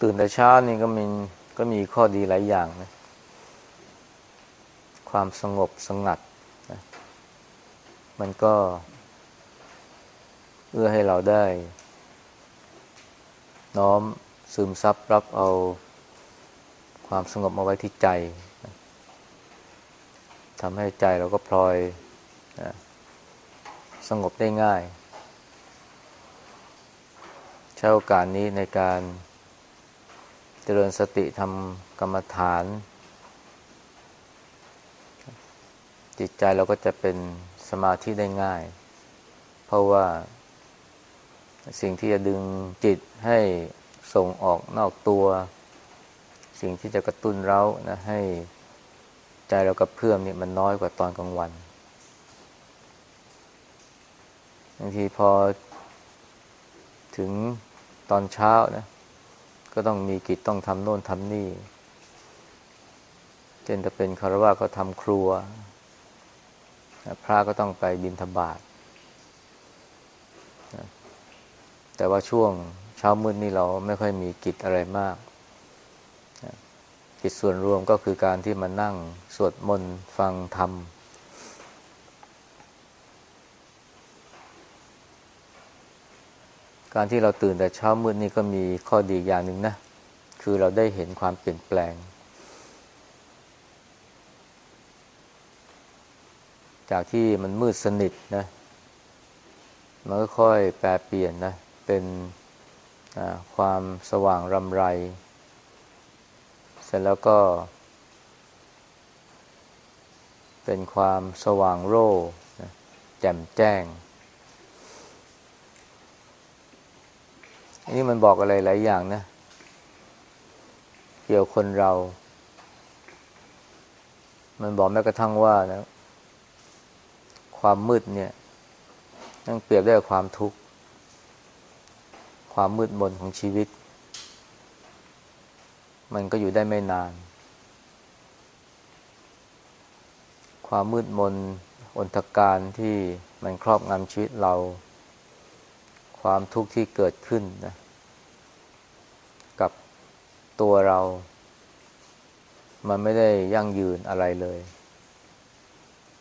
ตื่นแต่เช้านี่ก็มีก็มีข้อดีหลายอย่างนะ ความสงบสงัดนะมันก็ เอื้อให้เราได้ น้อมซึมซับรับเอาความสงบมาไว้ที่ใจนะทำให้ใจเราก็พลอยนะสงบได้ง่าย ใช้โอกาสนี้ในการ เจริญสติทำกรรมฐาน จิตใจเราก็จะเป็นสมาธิได้ง่าย เพราะว่า สิ่งที่จะดึงจิตให้ส่งออกนอกตัว สิ่งที่จะกระตุ้นเรานะให้ใจเรากระเพื่อมนี่มันน้อยกว่าตอนกลางวันบางทีพอถึงตอนเช้านะ ก็ต้องมีกิจต้องทำโน่นทำนี่เช่นจะเป็นคารวะก็ทำครัว พระก็ต้องไปบิณฑบาตแต่ว่าช่วงเช้ามืดนี่เราไม่ค่อยมีกิจอะไรมาก กิจส่วนรวมก็คือการที่มานั่งสวดมนต์ฟังธรรม การที่เราตื่นแต่เช้ามืดนี่ก็มีข้อดีอย่างหนึ่งนะ คือเราได้เห็นความเปลี่ยนแปลง จากที่มันมืดสนิทนะ มันก็ค่อยแปลเปลี่ยนนะ เป็นความสว่างรำไร เสร็จแล้วก็ เป็นความสว่างโร่แจ่มแจ้ง อันนี้มันบอกอะไรหลายอย่างนะ เกี่ยวคนเรา มันบอกแม้กระทั่งว่านะ ความมืดเนี่ยนั่งเปรียบได้กับความทุกข์ความมืดมนของชีวิต มันก็อยู่ได้ไม่นาน ความมืดมนอนตการที่มันครอบงำชีวิตเรา ความทุกข์ที่เกิดขึ้นนะกับตัวเรา มันไม่ได้ยั่งยืนอะไรเลย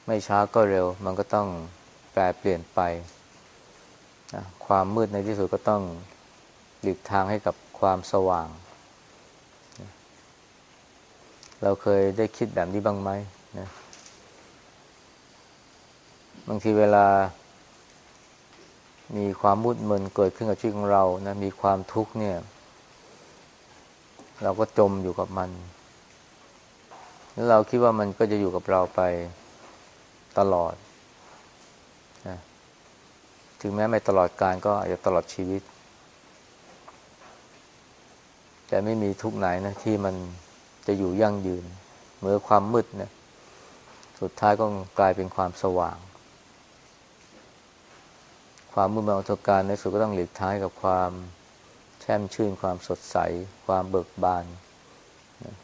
ไม่ช้าก็เร็ว มันก็ต้องแปลเปลี่ยนไปนะความมืดในที่สุดก็ต้องหลีกทางให้กับความสว่างนะเราเคยได้คิดแบบนี้บ้างไหมนะบางทีเวลา มีความมืดมนเกิดขึ้นกับชีวิตของเรานะมีความทุกข์เนี่ย เราก็จมอยู่กับมัน แล้วเราคิดว่ามันก็จะอยู่กับเราไปตลอดนะถึงแม้ไม่ตลอดการก็อาจจะตลอดชีวิต แต่ไม่มีทุกไหนนะที่มันจะอยู่ยั่งยืน เมื่อความมืดนะสุดท้ายก็กลายเป็นความสว่าง ความมืดมนทุกการในสุดก็ต้องหลีกท้ายกับความแช่มชื่น ความสดใส ความเบิกบานนะ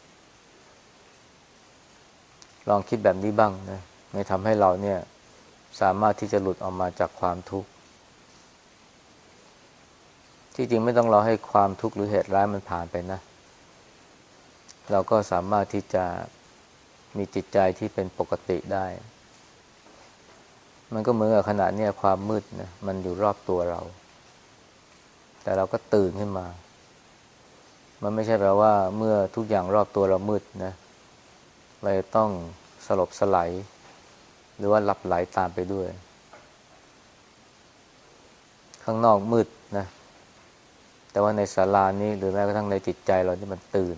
ลองคิดแบบนี้บ้างนะไม่ทำให้เราเนี่ย สามารถที่จะหลุดออกมาจากความทุกข์ ที่จริงไม่ต้องรอให้ความทุกข์หรือเหตุร้ายมันผ่านไปนะ เราก็สามารถที่จะมีจิตใจที่เป็นปกติได้ มันก็เหมือนกับขณะนี้ความมืดนะมันอยู่รอบตัวเรา แต่เราก็ตื่นขึ้นมา มันไม่ใช่แปลว่า เมื่อทุกอย่างรอบตัวเรามืดนะเราต้องสลบสลายหรือว่าหลับไหลตามไปด้วย ข้างนอกมืดนะ แต่ว่าในศาลานี้หรือแม้กระทั่งในจิตใจเราที่มันตื่น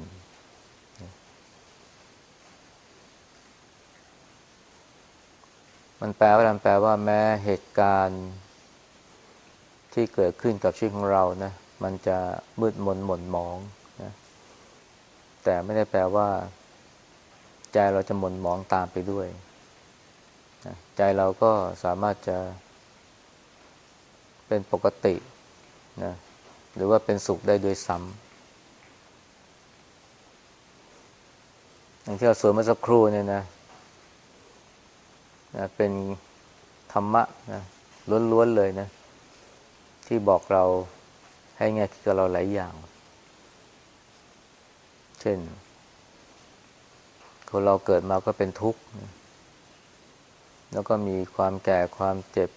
มันแปลว่าอะไรแปลว่าแม้เหตุการณ์ที่เกิดขึ้นกับชีวิตของเรานะ มันจะมืดมนหม่นหมองนะ แต่ไม่ได้แปลว่า ใจเราจะหม่นหมองตามไปด้วยใจเราก็สามารถจะเป็นปกตินะ หรือว่าเป็นสุขได้ด้วยซ้ำอย่างที่เราสวนเมื่อสักครู่เนี่ยนะ นะเป็นธรรมะนะล้วนๆเลยนะ ที่บอกเราให้แง่คิดกับเราหลายอย่าง เช่น คนเราเกิดมาก็เป็นทุกข์ แล้วก็มีความแก่ความเจ็บ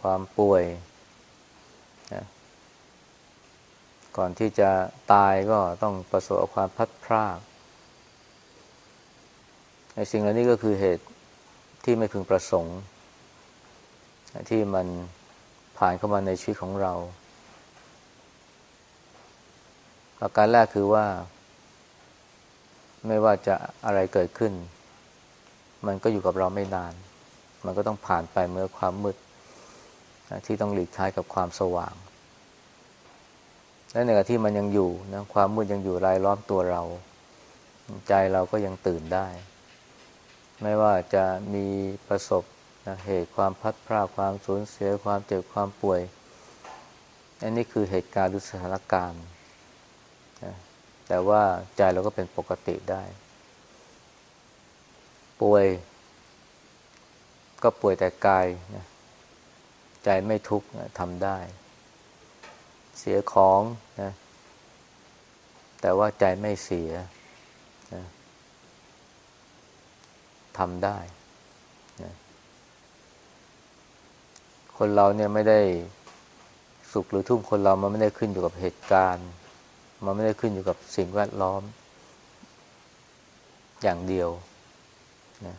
ความป่วยนะก่อนที่จะตายก็ต้องประสบความพัดพรากในสิ่งเหล่านี้ก็คือเหตุ ที่ไม่พึงประสงค์ ที่มันผ่านเข้ามาในชีวิตของเราประการแรกคือว่า ไม่ว่าจะอะไรเกิดขึ้น มันก็อยู่กับเราไม่นาน มันก็ต้องผ่านไปเมื่อความมืดที่ต้องหลีกท้ายกับความสว่าง และในขณะที่มันยังอยู่นะความมืดยังอยู่รายล้อมตัวเรา ใจเราก็ยังตื่นได้ ไม่ว่าจะมีประสบนะเหตุความพัดพลาดความสูญเสียความเจ็บความป่วย อันนี้คือเหตุการณ์หรือสถานการณ์นะแต่ว่าใจเราก็เป็นปกติได้ ป่วย ก็ป่วยแต่กายนะใจไม่ทุกข์ทำได้ เสียของนะแต่ว่าใจไม่เสียนะ ทำได้นะคนเราเนี่ยไม่ได้สุขหรือทุกข์คนเรามันไม่ได้ขึ้นอยู่กับเหตุการณ์ มันไม่ได้ขึ้นอยู่กับสิ่งแวดล้อม อย่างเดียวนะ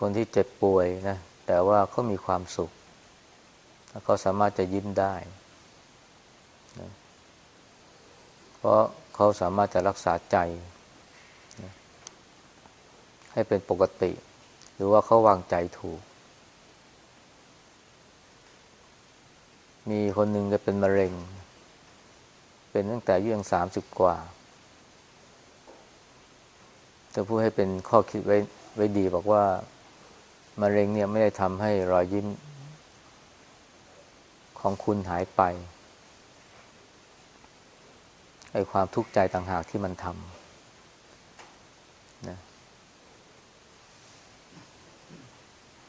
คนที่เจ็บป่วยนะแต่ว่าเขามีความสุขเขาสามารถจะยิ้มได้นะเพราะเขาสามารถจะรักษาใจ ให้เป็นปกติ หรือว่าเขาวางใจถูก มีคนหนึ่งจะเป็นมะเร็ง เป็นตั้งแต่อายุยังสามสิบกว่าจะพูดให้เป็นข้อคิดไว้ไว้ดีบอกว่ามะเร็งเนี่ยไม่ได้ทำให้รอยยิ้ม ของคุณหายไปไอ้ความทุกข์ใจต่างหากที่มันทำนะ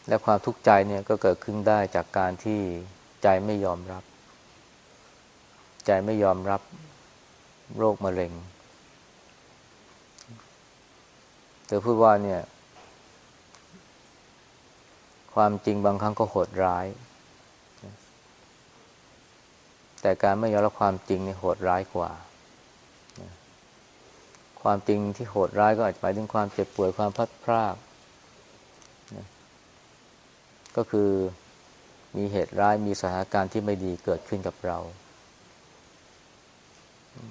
และความทุกข์ใจเนี่ยก็เกิดขึ้นได้จากการที่ใจไม่ยอมรับ ใจไม่ยอมรับโรคมะเร็ง เธอพูดว่าเนี่ย ความจริงบางครั้งก็โหดร้าย แต่การไม่ยอมรับความจริงเนี่ยโหดร้ายกว่า ความจริงที่โหดร้ายก็อาจจะหมายถึงความเจ็บป่วยความพัดพราก ก็คือมีเหตุร้ายมีสถานการณ์ที่ไม่ดีเกิดขึ้นกับเรา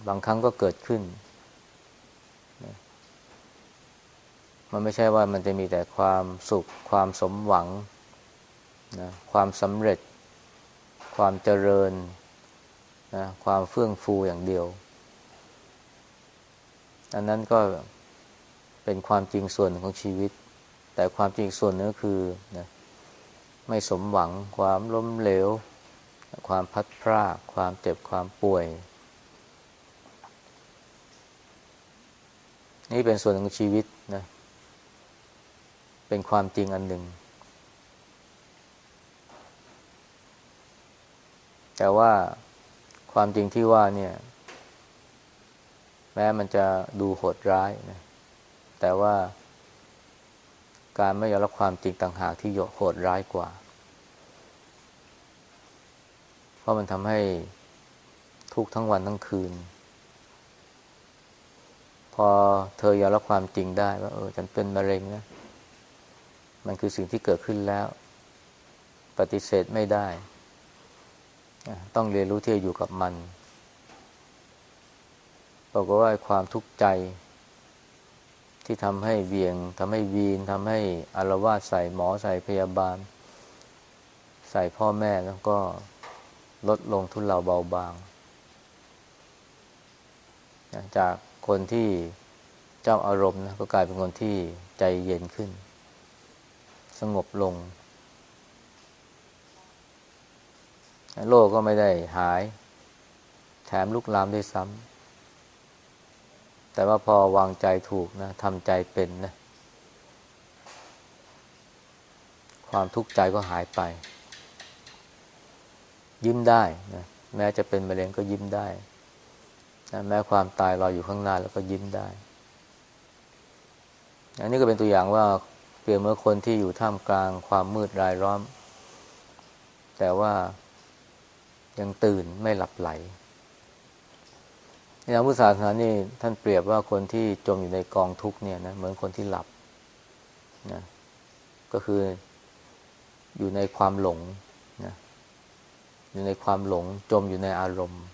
บางครั้งก็เกิดขึ้น มันไม่ใช่ว่ามันจะมีแต่ความสุข ความสมหวังนะความสำเร็จ ความเจริญนะความเฟื่องฟูอย่างเดียว อันนั้นก็เป็นความจริงส่วนของชีวิต แต่ความจริงส่วนนึงก็คือนะ ไม่สมหวัง ความล้มเหลว ความพัดพรากความเจ็บความป่วย นี่เป็นส่วนของชีวิตนะ เป็นความจริงอันหนึ่ง แต่ว่าความจริงที่ว่าเนี่ย แม้มันจะดูโหดร้ายนะแต่ว่า การไม่ยอมรับความจริงต่างหากที่โหดร้ายกว่า เพราะมันทำให้ทุกทั้งวันทั้งคืน พอเธอยอมรับความจริงได้ว่าเออฉันเป็นมะเร็งนะ มันคือสิ่งที่เกิดขึ้นแล้ว ปฏิเสธไม่ได้ ต้องเรียนรู้ที่จะอยู่กับมันบอกว่าความทุกข์ใจ ที่ทำให้เวียงทำให้วีนทำให้อารวาสใส่หมอใส่พยาบาล ใส่พ่อแม่แล้วก็ลดลงทุนเราเบาบาง จากคนที่เจ้าอารมณ์นะก็กลายเป็นคนที่ใจเย็นขึ้น สงบลงโรคก็ไม่ได้หาย แถมลุกลามด้วยซ้ำ แต่ว่าพอวางใจถูกนะทำใจเป็นนะ ความทุกข์ใจก็หายไป ยิ้มได้นะแม้จะเป็นมะเร็งก็ยิ้มได้นะแม้ความตายรออยู่ข้างหน้าแล้วก็ยิ้มได้ อันนี้ก็เป็นตัวอย่างว่าเปรียบเมื่อคนที่อยู่ท่ามกลางความมืดรายล้อม แต่ว่ายังตื่นไม่หลับไหล ในทางพุทธศาสนานี่ท่านเปรียบว่าคนที่จมอยู่ในกองทุกเนี่ยนะเหมือนคนที่หลับนะก็คืออยู่ในความหลงนะอยู่ในความหลงจมอยู่ในอารมณ์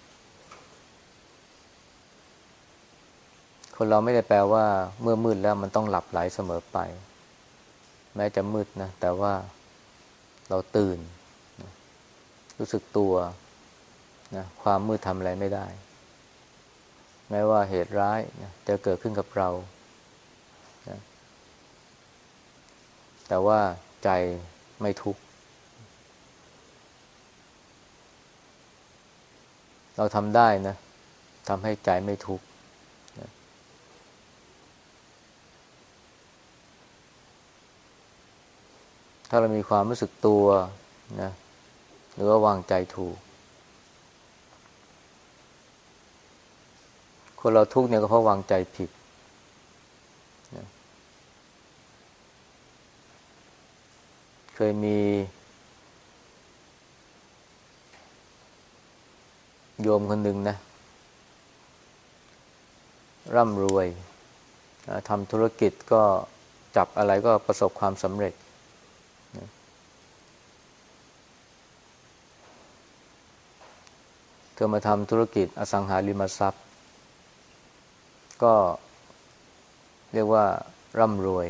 คนเราไม่ได้แปลว่า เมื่อมืดแล้วมันต้องหลับไหลเสมอไป แม้จะมืดนะแต่ว่าเราตื่นนะรู้สึกตัวนะความมืดทำอะไรไม่ได้ แม้ว่าเหตุร้ายนะจะเกิดขึ้นกับเรานะแต่ว่าใจไม่ทุกข์เราทำได้นะทำให้ใจไม่ทุกข์นะถ้าเรามีความรู้สึกตัวนะหรือว่าวางใจถูก คนเราทุกเนี่ยก็เพราะวางใจผิดนะเคยมี โยมคนหนึ่งนะ ร่ำรวยทำธุรกิจก็จับอะไรก็ประสบความสำเร็จนะเธอมาทำธุรกิจอสังหาริมทรัพย์ ก็ เรียกว่าร่ำรวย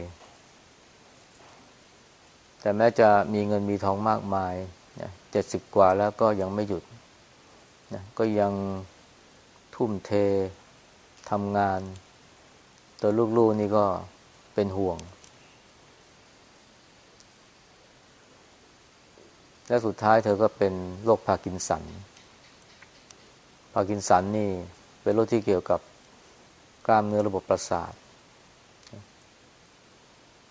แต่แม้จะมีเงินมีทองมากมายเจ็ดสิบกว่าแล้วก็ยังไม่หยุดนะก็ยังทุ่มเททำงาน ตัวลูกๆนี่ก็เป็นห่วง และสุดท้ายเธอก็เป็นโรคพาร์กินสันพาร์กินสันนี่เป็นโรคที่เกี่ยวกับ กล้ามเนื้อระบบประสาท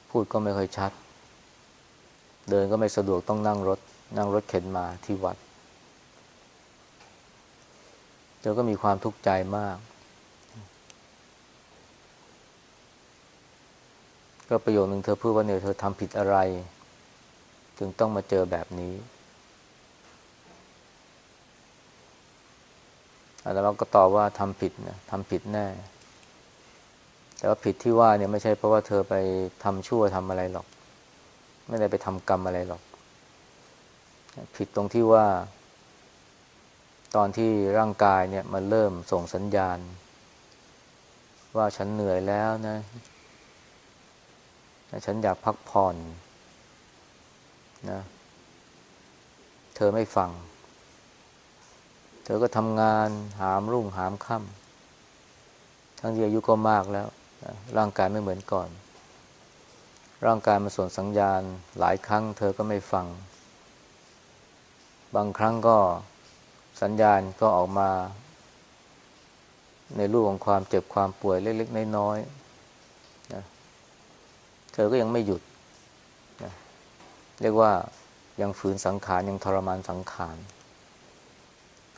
พูดก็ไม่ค่อยชัด เดินก็ไม่สะดวกต้องนั่งรถ นั่งรถเข็นมาที่วัดเธอก็มีความทุกข์ใจมาก ก็ประโยคนึงเธอพูดว่าเนี่ยเธอทำผิดอะไร จึงต้องมาเจอแบบนี้อาจารย์ก็ตอบว่าทำผิดนะทำผิดแน่ แต่ว่าผิดที่ว่าเนี่ยไม่ใช่เพราะว่าเธอไปทำชั่วทำอะไรหรอก ไม่ได้ไปทำกรรมอะไรหรอก ผิดตรงที่ว่า ตอนที่ร่างกายเนี่ยมันเริ่มส่งสัญญาณ ว่าฉันเหนื่อยแล้วนะฉันอยากพักผ่อนนะ เธอไม่ฟัง เธอก็ทำงานหามรุ่งหามค่ำทั้งที่อายุก็มากแล้ว ร่างกายไม่เหมือนก่อน ร่างกายมาส่งสัญญาณ หลายครั้ง เธอก็ไม่ฟัง บางครั้งก็สัญญาณก็ออกมา ในรูปของความเจ็บความป่วยเล็กๆน้อยๆนะเธอก็ยังไม่หยุดนะเรียกว่ายังฝืนสังขารยังทรมานสังขาร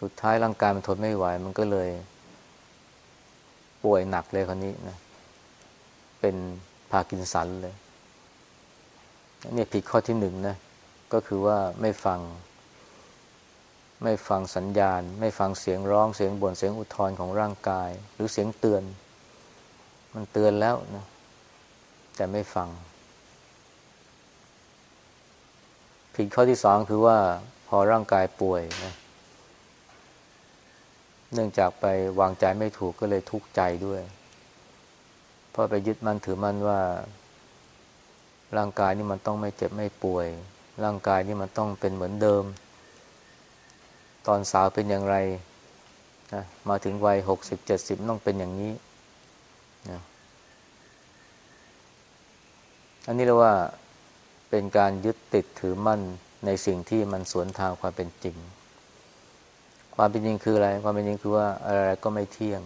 สุดท้ายร่างกายมันทนไม่ไหว มันก็เลย ป่วยหนักเลยคนนี้นะ เป็นพากินสันเลยนี่ผิดข้อที่หนึ่งนะก็คือว่าไม่ฟัง ไม่ฟังสัญญาณ ไม่ฟังเสียงร้องเสียงบน่นเสียงอุทธรของร่างกาย หรือเสียงเตือน มันเตือนแล้วนะแต่ไม่ฟัง ผิดข้อที่สองคือว่าพอร่างกายป่วยนะเนื่องจากไปวางใจไม่ถูกก็เลยทุกข์ใจด้วย พราะไปยึดมั่นถือมั่นว่า ร่างกายนี่มันต้องไม่เจ็บไม่ป่วย ร่างกายนี่มันต้องเป็นเหมือนเดิม ตอนสาวเป็นอย่างไรนะมาถึงวัยหกสิบเจ็ดสิบต้องเป็นอย่างนี้นะอันนี้เรียกว่าเป็นการยึดติดถือมั่นในสิ่งที่มันสวนทางความเป็นจริง ความเป็นจริงคืออะไร ความเป็นจริงคือว่าอะไรก็ไม่เที่ยง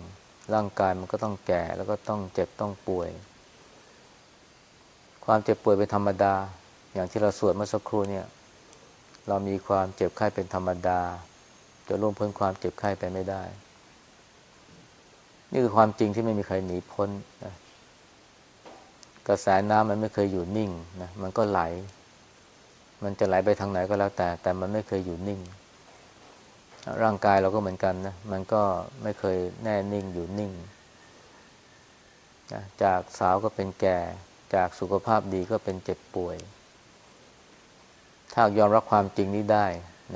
ร่างกายมันก็ต้องแก่แล้วก็ต้องเจ็บต้องป่วย ความเจ็บป่วยเป็นธรรมดา อย่างที่เราสวดเมื่อสักครู่เนี่ย เรามีความเจ็บไข้เป็นธรรมดา จะล่วงพ้นความเจ็บไข้ไปไม่ได้ นี่คือความจริงที่ไม่มีใครหนีพ้นนะกระแสน้ำมันไม่เคยอยู่นิ่งนะมันก็ไหล มันจะไหลไปทางไหนก็แล้วแต่ แต่มันไม่เคยอยู่นิ่ง ร่างกายเราก็เหมือนกันนะ มันก็ไม่เคยแน่นิ่งอยู่นิ่งนะจากสาวก็เป็นแก่ จากสุขภาพดีก็เป็นเจ็บป่วย ถ้ายอมรับความจริงนี้ได้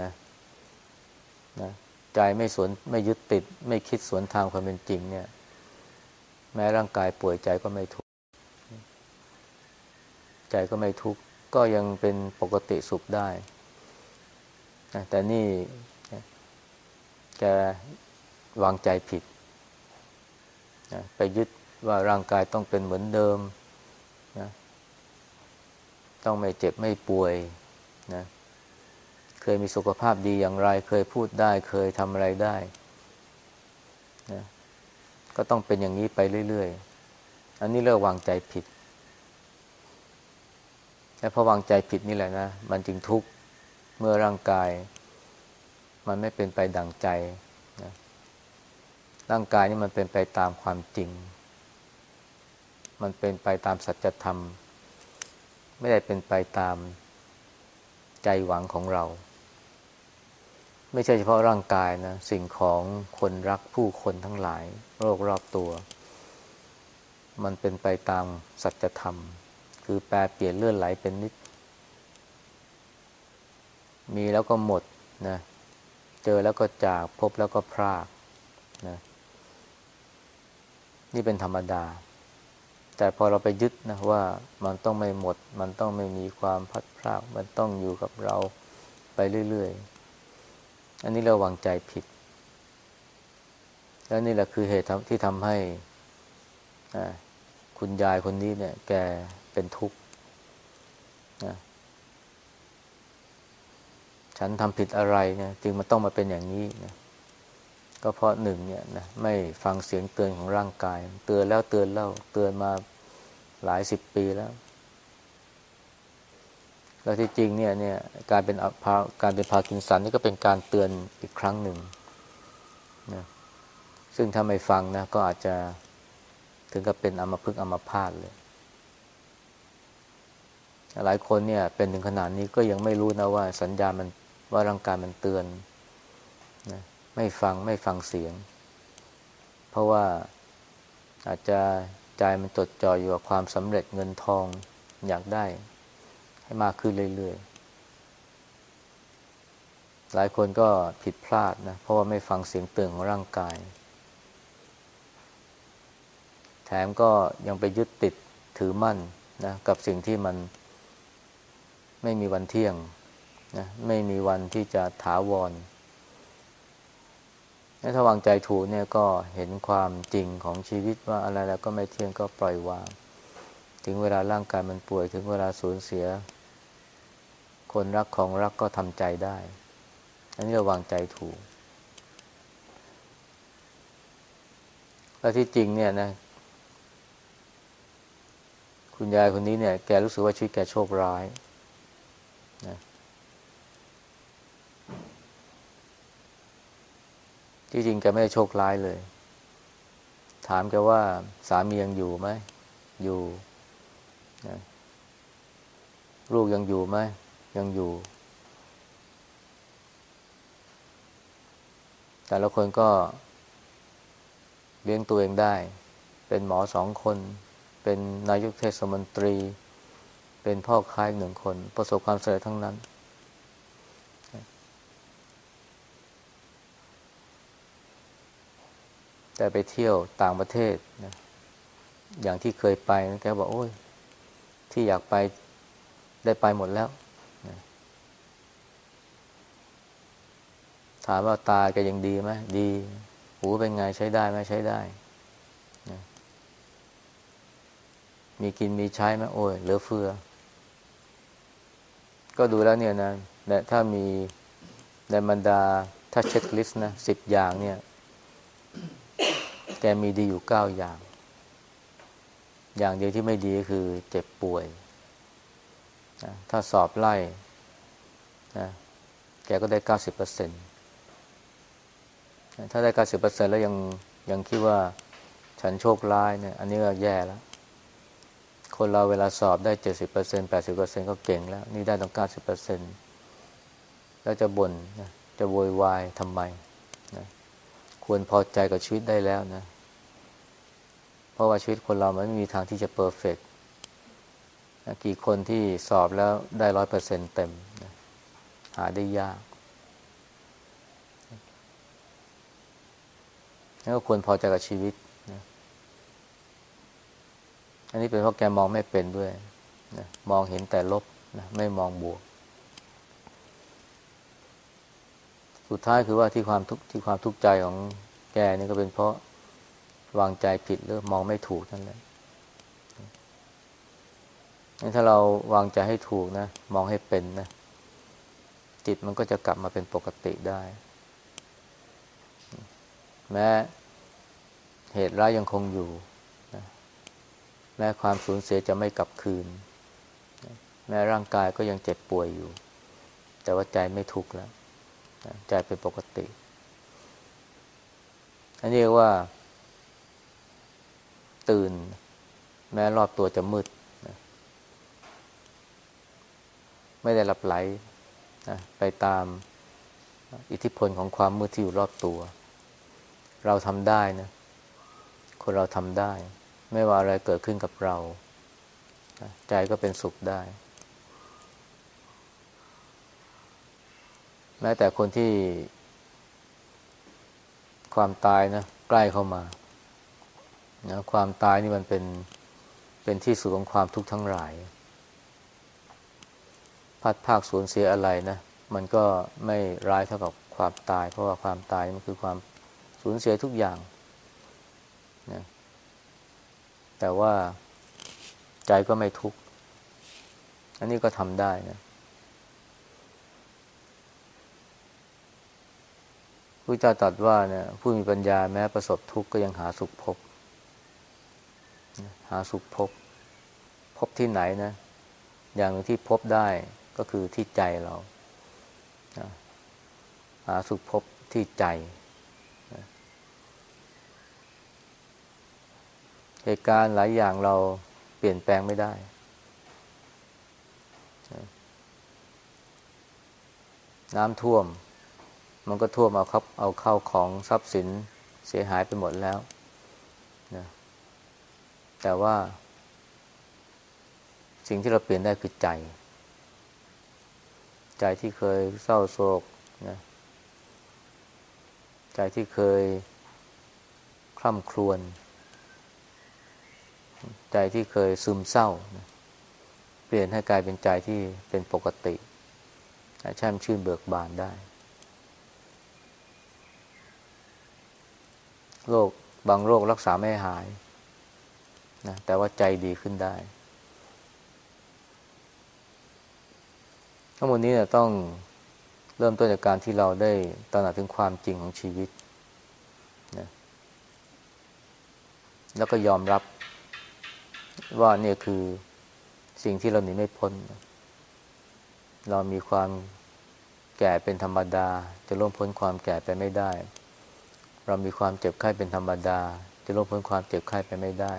นะนะใจไม่สวนไม่ยึดติด ไม่คิดสวนทางความเป็นจริง เนี่ย แม้ร่างกายป่วยใจก็ไม่ทุกข์ใจก็ไม่ทุกข์ก็ยังเป็นปกติสุขได้นะแต่นี่ แกวางใจผิดนะไปยึดว่าร่างกายต้องเป็นเหมือนเดิมนะต้องไม่เจ็บไม่ป่วยนะเคยมีสุขภาพดีอย่างไร เคยพูดได้ เคยทำอะไรได้นะก็ต้องเป็นอย่างนี้ไปเรื่อยๆ อันนี้เรียกวางใจผิด และพอวางใจผิดนี่แหละนะ มันจึงทุกข์เมื่อร่างกาย มันไม่เป็นไปดั่งใจนะร่างกายนี่มันเป็นไปตามความจริง มันเป็นไปตามสัจธรรม ไม่ได้เป็นไปตามใจหวังของเรา ไม่ใช่เฉพาะร่างกายนะ สิ่งของคนรักผู้คนทั้งหลาย โรครอบตัว มันเป็นไปตามสัจธรรม คือแปรเปลี่ยนเลื่อนไหลเป็นนิด มีแล้วก็หมดนะ เจอแล้วก็จากพบแล้วก็พรากนะนี่เป็นธรรมดา แต่พอเราไปยึดนะว่ามันต้องไม่หมด มันต้องไม่มีความพัดพราก มันต้องอยู่กับเราไปเรื่อยๆ อันนี้เราวางใจผิด แล้วนี่แหละคือเหตุที่ทำให้คุณยายคนนี้เนี่ย แกเป็นทุกข์นะ ฉันทำผิดอะไรเนี่ยจึงมันต้องมาเป็นอย่างนี้นะก็เพราะหนึ่งเนี่ยนะไม่ฟังเสียงเตือนของร่างกาย เตือนแล้วเตือนแล้วเตือนมาหลายสิบปีแล้ว แล้วที่จริงเนี่ยเนี่ยการเป็นการเป็นพากินสันนี่ก็เป็นการเตือนอีกครั้งหนึ่งนะซึ่งถ้าไม่ฟังนะก็อาจจะถึงกับเป็นอมพึกอมพาตเลย หลายคนเนี่ยเป็นถึงขนาดนี้ก็ยังไม่รู้นะว่าสัญญาณมัน ว่าร่างกายมันเตือนนะไม่ฟังไม่ฟังเสียง เพราะว่าอาจจะใจมันจดจ่ออยู่กับความสำเร็จเงินทองอยากได้ ให้มากขึ้นเรื่อยๆ หลายคนก็ผิดพลาดนะ เพราะว่าไม่ฟังเสียงเตือนของร่างกาย แถมก็ยังไปยึดติดถือมั่นนะกับสิ่งที่มันไม่มีวันเที่ยง นะไม่มีวันที่จะถาวรถ้าวางใจถูกเนี่ยก็เห็นความจริงของชีวิตว่าอะไรแล้วก็ไม่เที่ยงก็ปล่อยวาง ถึงเวลาร่างกายมันป่วย ถึงเวลาสูญเสีย คนรักของรักก็ทำใจได้ อันนี้เราวางใจถูกแล้วที่จริงเนี่ยนะ คุณยายคนนี้เนี่ย แกรู้สึกว่าชีวิตแกโชคร้ายนะ ที่จริงแกไม่ได้โชคร้ายเลย ถามแกว่าสามียังอยู่ไหม อยู่นะลูกยังอยู่ไหม ยังอยู่ แต่ละคนก็ เลี้ยงตัวเองได้ เป็นหมอสองคน เป็นนายกเทศมนตรี เป็นพ่อค้ายหนึ่งคน ประสบความสำเร็จทั้งนั้น แต่ไปเที่ยวต่างประเทศนะอย่างที่เคยไปแกบอกโอ้ย ที่อยากไปได้ไปหมดแล้วถามว่าตาแกยังดีไหมดี หูเป็นไงใช้ได้ไหมใช้ได้มีกินมีใช้ไหมโอ้ยเหลือเฟือ ก็ดูแล้วเนี่ยนะแต่ถ้ามีในบรรดาถ้าเช็คลิสต์นะสิบอย่างเนี่ย แกมีดีอยู่เก้าอย่าง อย่างเดียวที่ไม่ดีก็คือเจ็บป่วยนะถ้าสอบไล่นะแกก็ได้เก้าสิบเปอร์เซ็นต์ถ้าได้เก้าสิบเปอร์เซ็นแล้วยังยังคิดว่าฉันโชคร้ายเนี่ย อันนี้ก็แย่แล้ว คนเราเวลาสอบได้เจ็ดสิบเปอร์เซ็นแปดสิบเปอร์เซ็นก็เก่งแล้ว นี่ได้ต้องเก้าสิบเปอร์เซ็นแล้วจะบน่นนะจะโวยวายทำไมนะ ควรพอใจกับชีวิตได้แล้วนะ เพราะว่าชีวิตคนเรามันไม่มีทางที่จะเพอร์เฟกกี่คนที่สอบแล้วได้ร้อยเปอร์เซ็นเต็มนะหาได้ยากแล้วก็ควรพอใจกับชีวิตนะอันนี้เป็นเพราะแกมองไม่เป็นด้วยนะมองเห็นแต่ลบนะไม่มองบวก สุดท้ายคือว่าที่ความทุกข์ที่ความทุกข์ใจของแกนี่ก็เป็นเพราะวางใจผิดหรือมองไม่ถูกนั่นแหละถ้าเราวางใจให้ถูกนะ มองให้เป็นนะ จิตมันก็จะกลับมาเป็นปกติได้ แม้เหตุร้ายยังคงอยู่นะแม้ความสูญเสียจะไม่กลับคืนนะแม้ร่างกายก็ยังเจ็บป่วยอยู่ แต่ว่าใจไม่ทุกข์แล้ว ใจเป็นปกติอันนี้เรียกว่า ตื่น แม้รอบตัวจะมืดไม่ได้หลับไหลนะไปตามอิทธิพลของความมืดที่อยู่รอบตัว เราทำได้นะ คนเราทำได้ ไม่ว่าอะไรเกิดขึ้นกับเรา ใจก็เป็นสุขได้ แม้แต่คนที่ความตายนะใกล้เข้ามานะความตายนี่มันเป็นเป็นที่สุดของความทุกข์ทั้งหลาย พัดภาคสูญเสียอะไรนะ มันก็ไม่ร้ายเท่ากับความตาย เพราะว่าความตายมันคือความสูญเสียทุกอย่างนะแต่ว่าใจก็ไม่ทุกข์ อันนี้ก็ทำได้นะ พระเจ้าตรัสว่าเนี่ยผู้มีปัญญาแม้ประสบทุกข์ก็ยังหาสุขพบ หาสุขพบ พบที่ไหนนะ อย่างที่พบได้ก็คือที่ใจเราหาสุขพบที่ใจเหตุการณ์หลายอย่างเราเปลี่ยนแปลงไม่ได้ น้ำท่วม มันก็ท่วมเอาครับเอาเข้าของทรัพย์สินเสียหายไปหมดแล้วนะแต่ว่า สิ่งที่เราเปลี่ยนได้คือใจ ใจที่เคยเศร้าโศกนะใจที่เคยคล่ำครวญใจที่เคยซึมเศร้านะเปลี่ยนให้กลายเป็นใจที่เป็นปกติแช่มชื่นเบิกบานได้ โรคบางโรครักษาไม่หายนะแต่ว่าใจดีขึ้นได้ ทั้งหมดนี้เนี่ยต้องเริ่มต้นจากการที่เราได้ตระหนักถึงความจริงของชีวิตนะแล้วก็ยอมรับว่าเนี่ยคือสิ่งที่เราหนีไม่พ้น เรามีความแก่เป็นธรรมดา จะล่วงพ้นความแก่ไปไม่ได้ เรามีความเจ็บไข้เป็นธรรมดา จะล่วงพ้นความเจ็บไข้ไปไม่ได้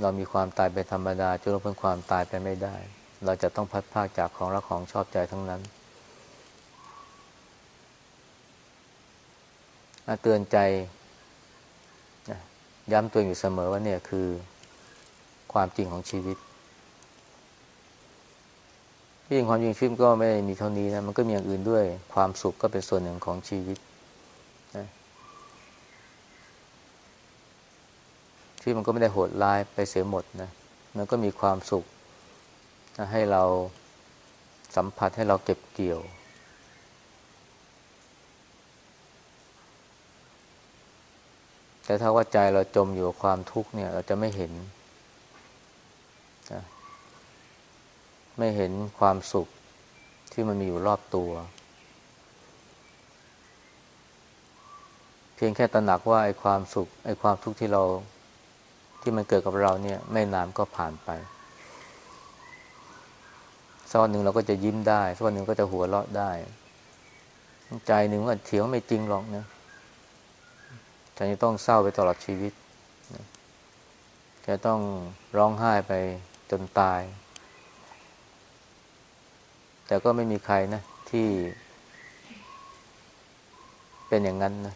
เรามีความตายเป็นธรรมดา จะล่วงพ้นความตายไปไม่ได้ เราจะต้องพัดภาคจากของรักของชอบใจทั้งนั้นเตือนใจย้ำตัวอยู่เสมอว่าเนี่ยคือความจริงของชีวิตที่จริงความจริงชีวิตก็ไม่มีเท่านี้นะมันก็มีอย่างอื่นด้วย ความสุขก็เป็นส่วนหนึ่งของชีวิตนะ ที่มันก็ไม่ได้โหดร้ายไปเสียหมดนะมันก็มีความสุขให้เราสัมผัสให้เราเก็บเกี่ยว แต่ถ้าว่าใจเราจมอยู่กับความทุกข์เนี่ย เราจะไม่เห็นไม่เห็นความสุขที่มันมีอยู่รอบตัว เพียงแค่ตระหนักว่าไอ้ความสุขไอ้ความทุกข์ที่เรา ที่มันเกิดกับเราเนี่ย ไม่นานก็ผ่านไปสักวันหนึ่งเราก็จะยิ้มได้สักวันหนึ่งก็จะหัวเราะได้ ใจหนึ่งว่าเถียงไม่จริงหรอกนะฉันจะต้องเศร้าไปตลอดชีวิตจะต้องร้องไห้ไปจนตาย แต่ก็ไม่มีใครนะที่ เป็นอย่างนั้นนะ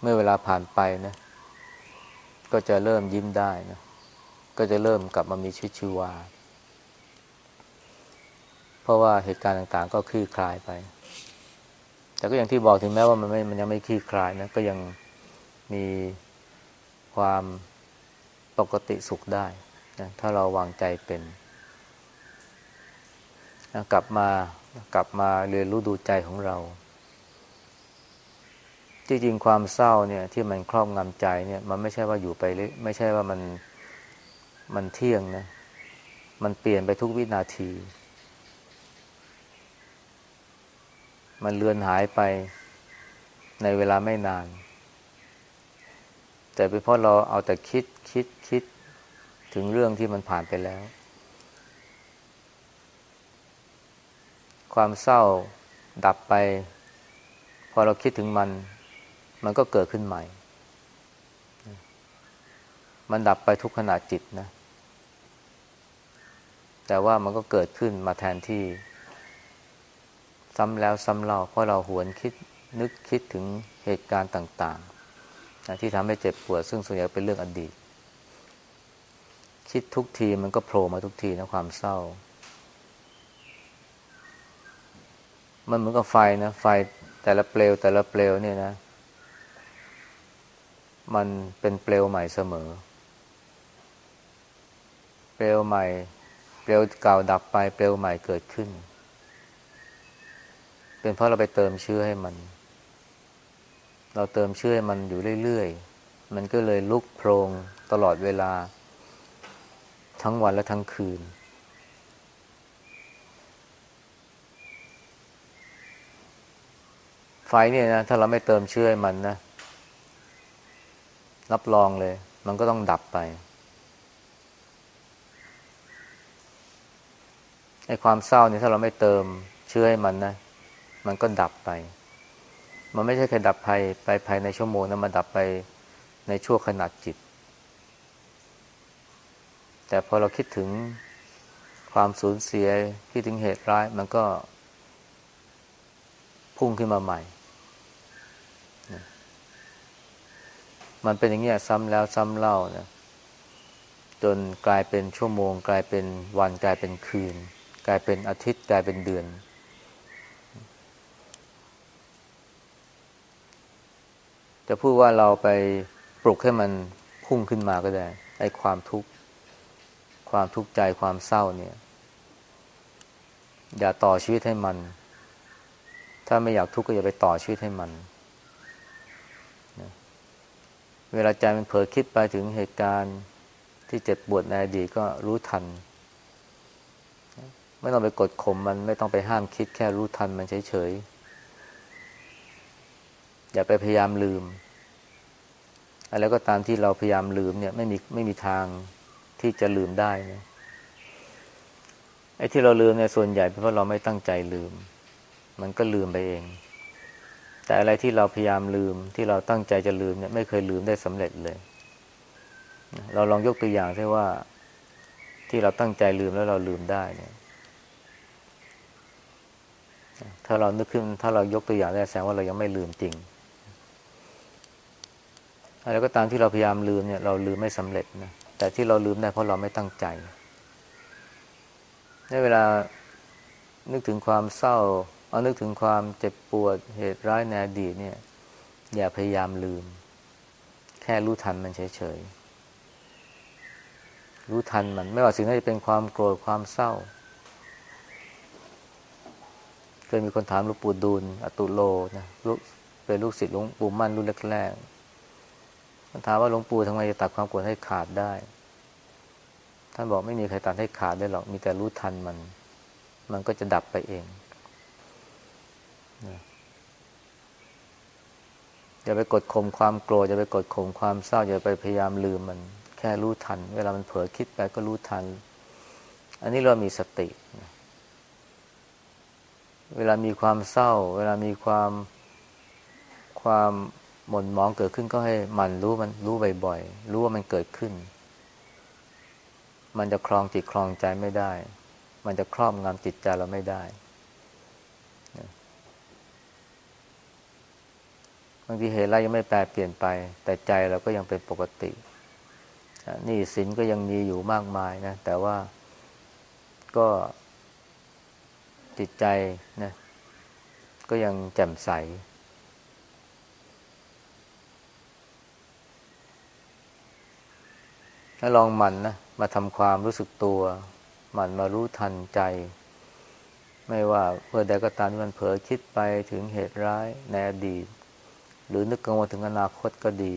เมื่อเวลาผ่านไปนะ ก็จะเริ่มยิ้มได้นะก็จะเริ่มกลับมามีชีวิตชีวา เพราะว่าเหตุการณ์ต่างๆ ก็คลี่คลายไป แต่ก็อย่างที่บอกถึงแม้ว่ามันไม่มันยังไม่คลี่คลายนะก็ยังมีความปกติสุขได้นะถ้าเราวางใจเป็นนะกลับมากลับมาเรียนรู้ดูใจของเรา จริงๆความเศร้าเนี่ยที่มันครอบงำใจเนี่ย มันไม่ใช่ว่าอยู่ไปไม่ใช่ว่ามันมันเที่ยงนะ มันเปลี่ยนไปทุกวินาที มันเลือนหายไปในเวลาไม่นาน แต่เป็นเพราะเราเอาแต่คิดคิดคิดถึงเรื่องที่มันผ่านไปแล้ว ความเศร้าดับไป พอเราคิดถึงมัน มันก็เกิดขึ้นใหม่ มันดับไปทุกขณะจิตนะ แต่ว่ามันก็เกิดขึ้นมาแทนที่ ซ้ำแล้วซ้ำเล่าเพราะเราหวนคิดนึกคิดถึงเหตุการณ์ต่างๆนะที่ทำให้เจ็บปวดซึ่งส่วนใหญ่เป็นเรื่องอดีต คิดทุกทีมันก็โผล่มาทุกทีนะความเศร้า มันเหมือนกับไฟนะไฟแต่ละเปลวแต่ละเปลวเนี่ยนะ มันเป็นเปลวใหม่เสมอ เปลวใหม่ เปลวเก่าดับไป เปลวใหม่เกิดขึ้น เป็นเพราะเราไปเติมเชื้อให้มัน เราเติมเชื้อให้มันอยู่เรื่อยๆ มันก็เลยลุกโพรงตลอดเวลา ทั้งวันและทั้งคืน ไฟเนี่ยนะ ถ้าเราไม่เติมเชื้อให้มันนะ รับรองเลย มันก็ต้องดับไปไอ้ความเศร้านี่ถ้าเราไม่เติมเชื่อให้มันนะ มันก็ดับไป มันไม่ใช่แค่ดับภายไปภายในชั่วโมงนะมันดับไปในชั่วขนาดจิต แต่พอเราคิดถึงความสูญเสียคิดถึงเหตุร้าย มันก็พุ่งขึ้นมาใหม่ มันเป็นอย่างนี้ยซ้ำแล้วซ้ำเล่านะจนกลายเป็นชั่วโมง กลายเป็นวันกลายเป็นคืน กลายเป็นอาทิตย์กลายเป็นเดือน จะพูดว่าเราไปปลุกให้มันพุ่งขึ้นมาก็ได้ไอ้ความทุกข์ความทุกข์ใจความเศร้าเนี่ย อย่าต่อชีวิตให้มัน ถ้าไม่อยากทุกข์ก็อย่าไปต่อชีวิตให้มัน เวลาใจมันเผลอคิดไปถึงเหตุการณ์ที่เจ็บปวดในอดีตก็รู้ทัน ไม่ต้องไปกดข่มมันไม่ต้องไปห้ามคิดแค่รู้ทันมันเฉยๆ อย่าไปพยายามลืม อะไรก็ตามที่เราพยายามลืมเนี่ยไม่มีไม่มีทางที่จะลืมได้นะไอ้ที่เราลืมเนี่ยส่วนใหญ่เป็นเพราะเราไม่ตั้งใจลืม มันก็ลืมไปเอง แต่อะไรที่เราพยายามลืมที่เราตั้งใจจะลืมเนี่ยไม่เคยลืมได้สำเร็จเลย เราลองยกตัวอย่างที่ว่าที่เราตั้งใจลืมแล้วเราลืมได้เนี่ย ถ้าเรานึกขึ้น ถ้าเรายกตัวอย่างได้แสดงว่าเรายังไม่ลืมจริง อะไรก็ตามที่เราพยายามลืมเนี่ย เราลืมไม่สำเร็จนะ แต่ที่เราลืมได้เพราะเราไม่ตั้งใจ ในเวลานึกถึงความเศร้า เอานึกถึงความเจ็บปวดเหตุร้ายในอดีตเนี่ย อย่าพยายามลืม แค่รู้ทันมันเฉยๆ รู้ทันมัน ไม่ว่าสิ่งนั้นจะเป็นความโกรธความเศร้าเคยมีคนถามหลวงปู่ดูลอตุโลนะลูกเป็นลูกศิษย์หลวงปู่มั่นรุ่นแรกๆมันถามว่าหลวงปู่ทำไมจะตัดความโกรธให้ขาดได้ ท่านบอกไม่มีใครตัดให้ขาดได้หรอกมีแต่รู้ทันมัน มันก็จะดับไปเอง อย่าไปกดข่มความโกรธอย่าไปกดข่มความเศร้าอย่าไปพยายามลืมมัน แค่รู้ทัน เวลามันเผลอคิดไปก็รู้ทัน อันนี้เรามีสติเวลามีความเศร้า เวลามีความความหม่นหมองเกิดขึ้นก็ให้มันรู้มันรู้บ่อยๆรู้ว่ามันเกิดขึ้น มันจะคลองจิตคลองใจไม่ได้ มันจะครอบงำจิตใจเราไม่ได้ บางทีเหตุไรยังไม่แปลเปลี่ยนไป แต่ใจเราก็ยังเป็นปกตินี่สินก็ยังมีอยู่มากมายนะ แต่ว่าก็จิตใจนะก็ยังแจ่มใส ถ้าลองหมั่นนะมาทำความรู้สึกตัว หมั่นมารู้ทันใจ ไม่ว่าเพื่อใดก็ตามที่มันเผลอคิดไปถึงเหตุร้ายในอดีต หรือนึกกังวลถึงอนาคตก็ดี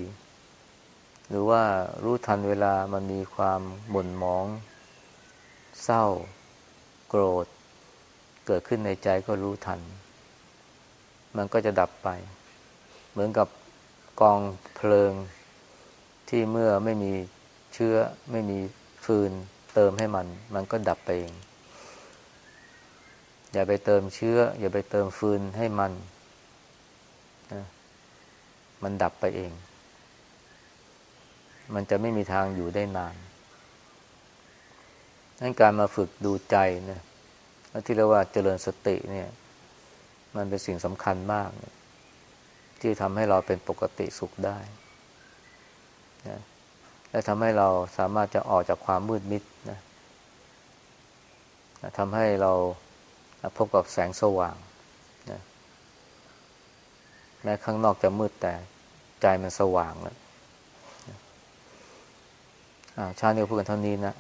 หรือว่ารู้ทันเวลามันมีความหม่นหมอง เศร้า โกรธ เกิดขึ้นในใจก็รู้ทัน มันก็จะดับไป เหมือนกับกองเพลิงที่เมื่อไม่มีเชื้อไม่มีฟืนเติมให้มัน มันก็ดับไปเอง อย่าไปเติมเชื้อ อย่าไปเติมฟืนให้มัน มันดับไปเอง มันจะไม่มีทางอยู่ได้นานนั่นการมาฝึกดูใจนะที่เรียกว่าเจริญสติเนี่ย มันเป็นสิ่งสำคัญมาก ที่ทำให้เราเป็นปกติสุขได้นะและทำให้เราสามารถจะออกจากความมืดมิดนะทำให้เราพบกับแสงสว่าง ม้ข้างนอกจะมืดแต่ใจมันสว่างแล้วชาตินี้พูดกันเท่านี้นะ